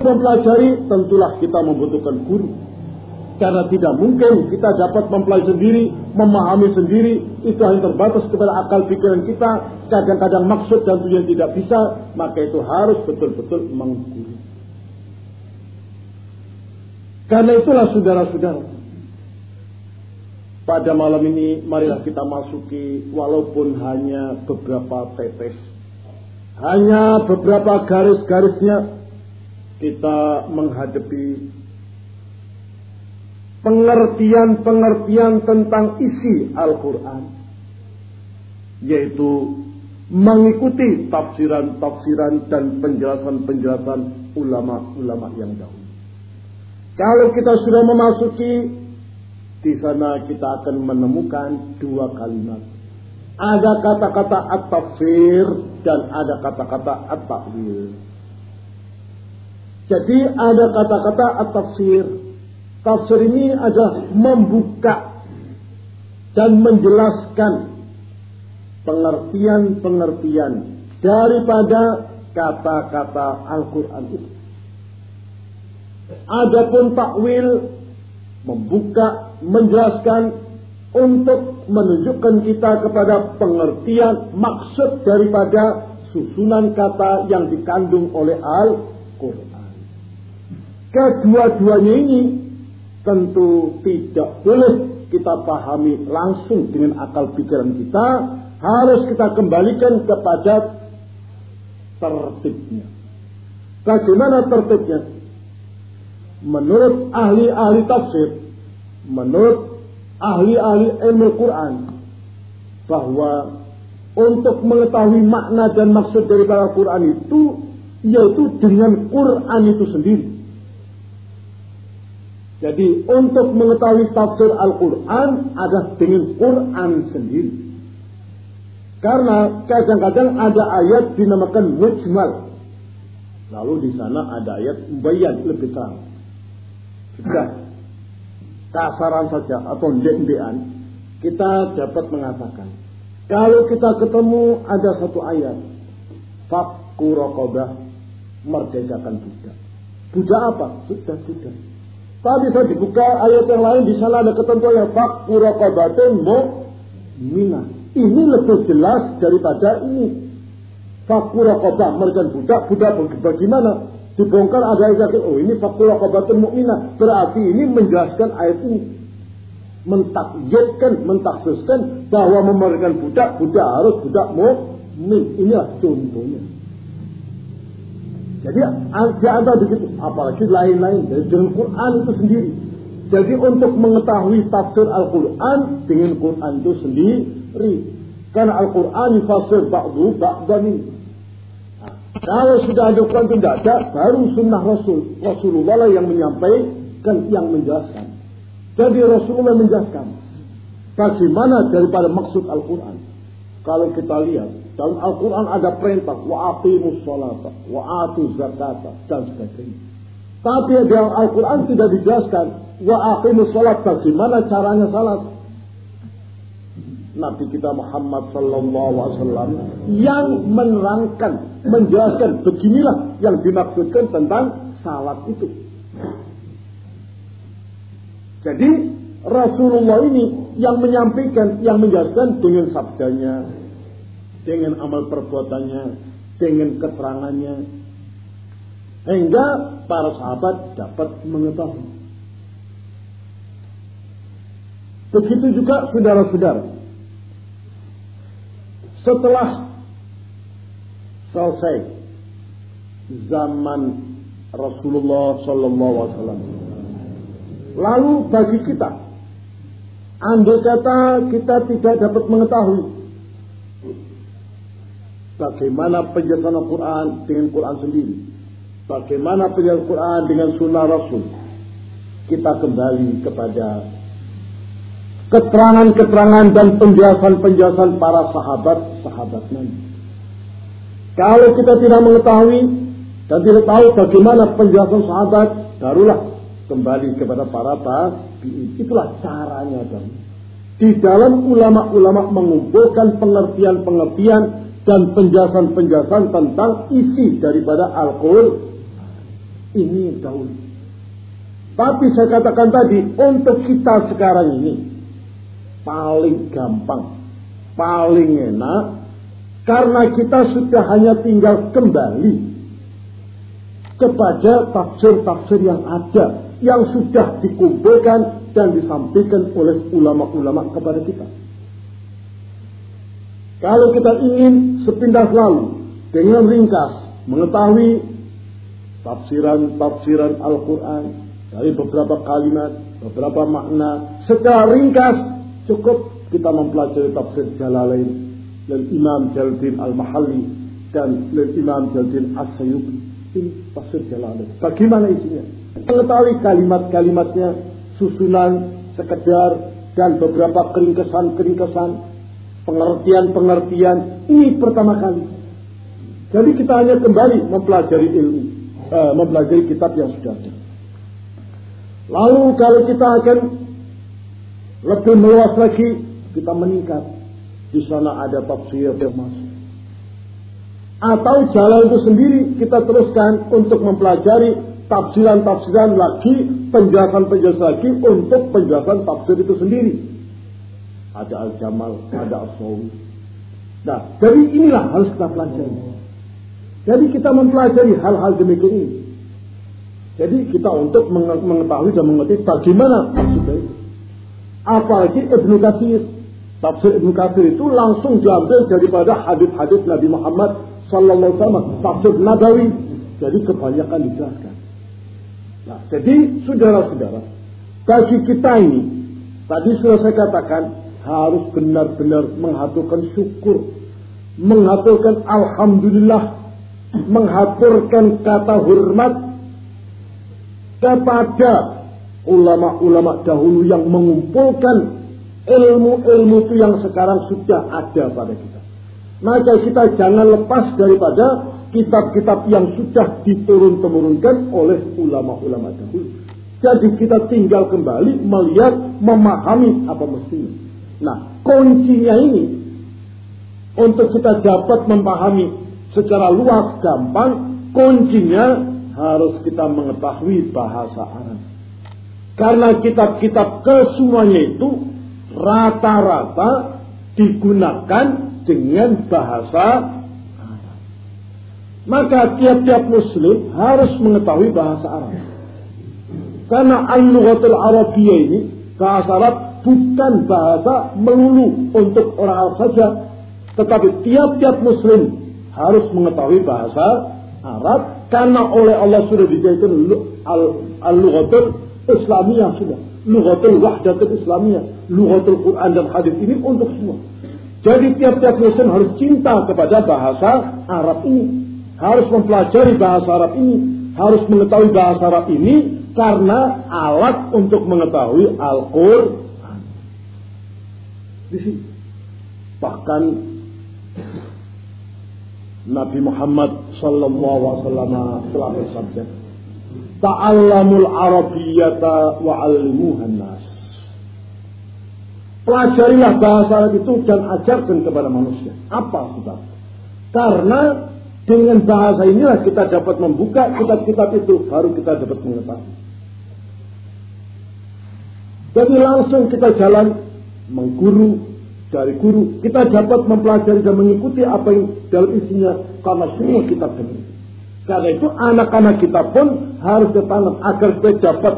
Mempelajari tentulah kita membutuhkan guru. Karena tidak mungkin kita dapat mempelajari sendiri, memahami sendiri, itu hanya terbatas kepada akal pikiran kita, kadang-kadang maksud dan tujuan tidak bisa, maka itu harus betul-betul mengguru. Karena itulah saudara-saudara, pada malam ini marilah kita masuki walaupun hanya beberapa tetes, hanya beberapa garis-garisnya kita menghadapi pengertian-pengertian tentang isi Al-Quran. Yaitu mengikuti tafsiran-tafsiran dan penjelasan-penjelasan ulama-ulama yang dahulu. Kalau kita sudah memasuki di sana kita akan menemukan dua kalimat. Ada kata-kata at-tafsir dan ada kata-kata at-takwil. Jadi ada kata-kata at-tafsir Tafsir ini adalah membuka dan menjelaskan pengertian-pengertian daripada kata-kata Al-Quran itu. Adapun takwil membuka, menjelaskan untuk menunjukkan kita kepada pengertian maksud daripada susunan kata yang dikandung oleh Al-Quran. Kedua-duanya ini tentu tidak boleh kita pahami langsung dengan akal pikiran kita, harus kita kembalikan kepada tertibnya. Bagaimana tertibnya? Menurut ahli-ahli tafsir, menurut ahli-ahli ilmu Quran, bahwa untuk mengetahui makna dan maksud dari Al-Quran itu, yaitu dengan Quran itu sendiri. Jadi untuk mengetahui tafsir Al-Quran ada dengan Quran sendiri. Karena kadang-kadang ada ayat dinamakan mujmal. Lalu di sana ada ayat bayan lebih terang. Sudah kasaran saja atau dendean kita dapat mengatakan kalau kita ketemu ada satu ayat fakku rokobah merdekakan budak. Budak apa? Sudah, sudah Saya dibuka ayat yang lain di sana ada ketentuan yang fakku raqabatin mu'minah. Ini lebih jelas daripada ini. Fakku mereka budak, budak bagaimana? Dibongkar ada yang oh ini fakku raqabatin mu'minah. Berarti ini menjelaskan ayat ini. Mentakyidkan, mentaksiskan bahwa memberikan budak, budak harus budak mu'min. Inilah contohnya. Jadi di antara begitu, apalagi lain-lain dari dengan Quran itu sendiri. Jadi untuk mengetahui tafsir Al-Quran dengan Quran itu sendiri. Karena Al-Quran difasir ba'du ba'dan ini. Nah, kalau sudah ada Quran tidak ada, baru sunnah Rasul. Rasulullah lah yang menyampaikan, yang menjelaskan. Jadi Rasulullah menjelaskan. Bagaimana daripada maksud Al-Quran. Kalau kita lihat, dalam Al-Quran ada perintah wa aqimus salata wa atu zakata dan sebagainya. Tapi dalam Al-Quran tidak dijelaskan wa aqimus salat bagaimana caranya salat. Nabi kita Muhammad Sallallahu Alaihi Wasallam yang menerangkan, menjelaskan beginilah yang dimaksudkan tentang salat itu. Jadi Rasulullah ini yang menyampaikan, yang menjelaskan dengan sabdanya, dengan amal perbuatannya, dengan keterangannya, hingga para sahabat dapat mengetahui. Begitu juga saudara-saudara. Setelah selesai zaman Rasulullah Sallallahu Alaihi Wasallam, lalu bagi kita, andai kata kita tidak dapat mengetahui Bagaimana penjelasan Al-Quran dengan Quran sendiri. Bagaimana penjelasan Al-Quran dengan sunnah Rasul. Kita kembali kepada keterangan-keterangan dan penjelasan-penjelasan para sahabat-sahabat Nabi. Kalau kita tidak mengetahui dan tidak tahu bagaimana penjelasan sahabat, barulah kembali kepada para tabi'in. Itulah caranya dan di dalam ulama-ulama mengumpulkan pengertian-pengertian dan penjelasan-penjelasan tentang isi daripada Al-Quran. Ini dahulu. Tapi saya katakan tadi, untuk kita sekarang ini, paling gampang, paling enak, karena kita sudah hanya tinggal kembali kepada tafsir-tafsir yang ada, yang sudah dikumpulkan dan disampaikan oleh ulama-ulama kepada kita. Kalau kita ingin sepindah lalu dengan ringkas mengetahui tafsiran-tafsiran Al-Quran dari beberapa kalimat, beberapa makna, secara ringkas cukup kita mempelajari tafsir Jalalain dan Imam Jaldin Al-Mahalli dan Imam Jaldin As-Sayyubi. Ini tafsir Jalalain. Bagaimana isinya? Mengetahui kalimat-kalimatnya, susunan, sekedar, dan beberapa keringkesan-keringkesan pengertian-pengertian ini pertama kali. Jadi kita hanya kembali mempelajari ilmu, uh, mempelajari kitab yang sudah ada. Lalu kalau kita akan lebih meluas lagi, kita meningkat. Di sana ada tafsir yang masuk. Atau jalan itu sendiri kita teruskan untuk mempelajari tafsiran-tafsiran lagi, penjelasan-penjelasan lagi untuk penjelasan tafsir itu sendiri ada Al-Jamal, ada Al-Sawi. Nah, jadi inilah harus kita pelajari. Jadi kita mempelajari hal-hal demikian ini. Jadi kita untuk mengetahui dan mengerti bagaimana maksudnya itu. Apalagi Ibnu Katsir. Tafsir Ibnu Katsir itu langsung diambil daripada hadis-hadis Nabi Muhammad sallallahu alaihi wasallam, tafsir Nabawi. Jadi kebanyakan dijelaskan. Nah, jadi saudara-saudara, bagi kita ini tadi sudah saya katakan harus benar-benar menghaturkan syukur, menghaturkan alhamdulillah, menghaturkan kata hormat kepada ulama-ulama dahulu yang mengumpulkan ilmu-ilmu itu yang sekarang sudah ada pada kita. Maka kita jangan lepas daripada kitab-kitab yang sudah diturun-temurunkan oleh ulama-ulama dahulu. Jadi kita tinggal kembali melihat, memahami apa mestinya. Nah, kuncinya ini untuk kita dapat memahami secara luas gampang, kuncinya harus kita mengetahui bahasa Arab. Karena kitab-kitab kesemuanya itu rata-rata digunakan dengan bahasa Arab. Maka tiap-tiap muslim harus mengetahui bahasa Arab. Karena al-lughatul Arabiyyah ini bahasa Arab bukan bahasa melulu untuk orang Arab saja, tetapi tiap-tiap muslim harus mengetahui bahasa Arab karena oleh Allah sudah dijadikan al-lughatul Islamiyah sudah. Lughatul wahdatul Islamiyah, lughatul Quran dan hadis ini untuk semua. Jadi tiap-tiap muslim harus cinta kepada bahasa Arab ini. Harus mempelajari bahasa Arab ini. Harus mengetahui bahasa Arab ini karena alat untuk mengetahui Al-Quran di sini. Bahkan Nabi Muhammad sallallahu alaihi wasallam telah bersabda, "Ta'allamul Arabiyyata wa nas." Pelajarilah bahasa Arab itu dan ajarkan kepada manusia. Apa sudah? Karena dengan bahasa inilah kita dapat membuka kitab-kitab itu, baru kita dapat mengetahui. Jadi langsung kita jalan mengguru dari guru. Kita dapat mempelajari dan mengikuti apa yang dalam isinya karena semua kitab demi. Karena itu anak-anak kita pun harus ditanam agar supaya dapat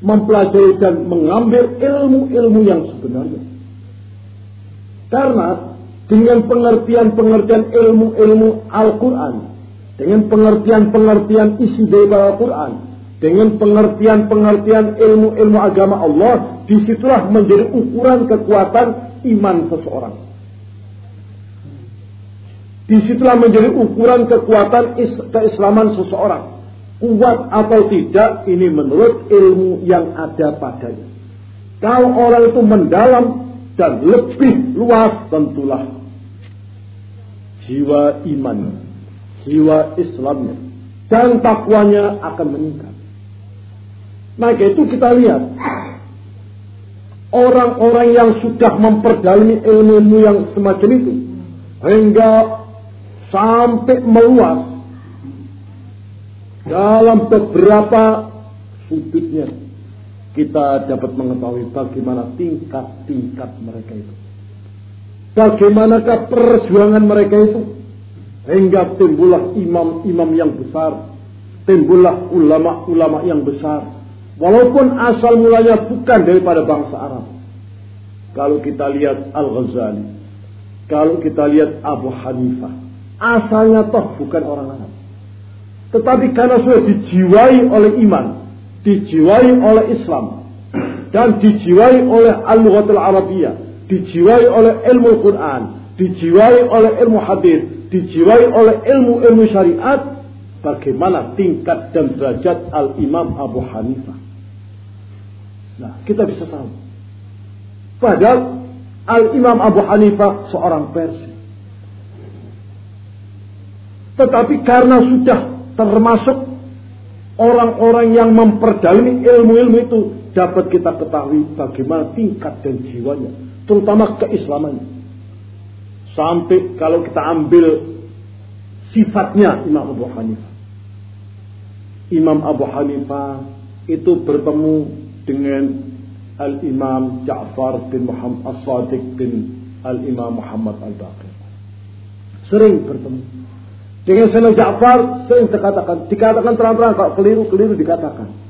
mempelajari dan mengambil ilmu-ilmu yang sebenarnya. Karena dengan pengertian-pengertian ilmu-ilmu Al-Quran, dengan pengertian-pengertian isi dari Al-Quran, dengan pengertian-pengertian ilmu-ilmu agama Allah, di situlah menjadi ukuran kekuatan iman seseorang. Di situlah menjadi ukuran kekuatan keislaman seseorang. Kuat atau tidak, ini menurut ilmu yang ada padanya. Kalau orang itu mendalam dan lebih luas, tentulah jiwa iman, jiwa Islamnya, dan takwanya akan meningkat. Maka itu kita lihat orang-orang yang sudah memperdalami ilmu-ilmu yang semacam itu hingga sampai meluas dalam beberapa sudutnya kita dapat mengetahui bagaimana tingkat-tingkat mereka itu. Bagaimanakah perjuangan mereka itu hingga timbullah imam-imam yang besar, timbullah ulama-ulama yang besar. Walaupun asal mulanya bukan daripada bangsa Arab. Kalau kita lihat Al-Ghazali, kalau kita lihat Abu Hanifah, asalnya toh bukan orang Arab. Tetapi karena sudah dijiwai oleh iman, dijiwai oleh Islam, dan dijiwai oleh Al-Lughatul Arabiyah, dijiwai oleh ilmu Quran, dijiwai oleh ilmu hadis, dijiwai oleh ilmu-ilmu syariat, bagaimana tingkat dan derajat Al-Imam Abu Hanifah. Nah, kita bisa tahu. Padahal Al-Imam Abu Hanifah seorang Persia. Tetapi karena sudah termasuk orang-orang yang memperdalami ilmu-ilmu itu dapat kita ketahui bagaimana tingkat dan jiwanya, terutama keislamannya. Sampai kalau kita ambil sifatnya Imam Abu Hanifah. Imam Abu Hanifah itu bertemu dengan Al-Imam Ja'far bin Muhammad As-Sadiq bin Al-Imam Muhammad Al-Baqir. Sering bertemu. Dengan Sayyidina Ja'far sering dikatakan, dikatakan terang-terang kalau keliru-keliru dikatakan.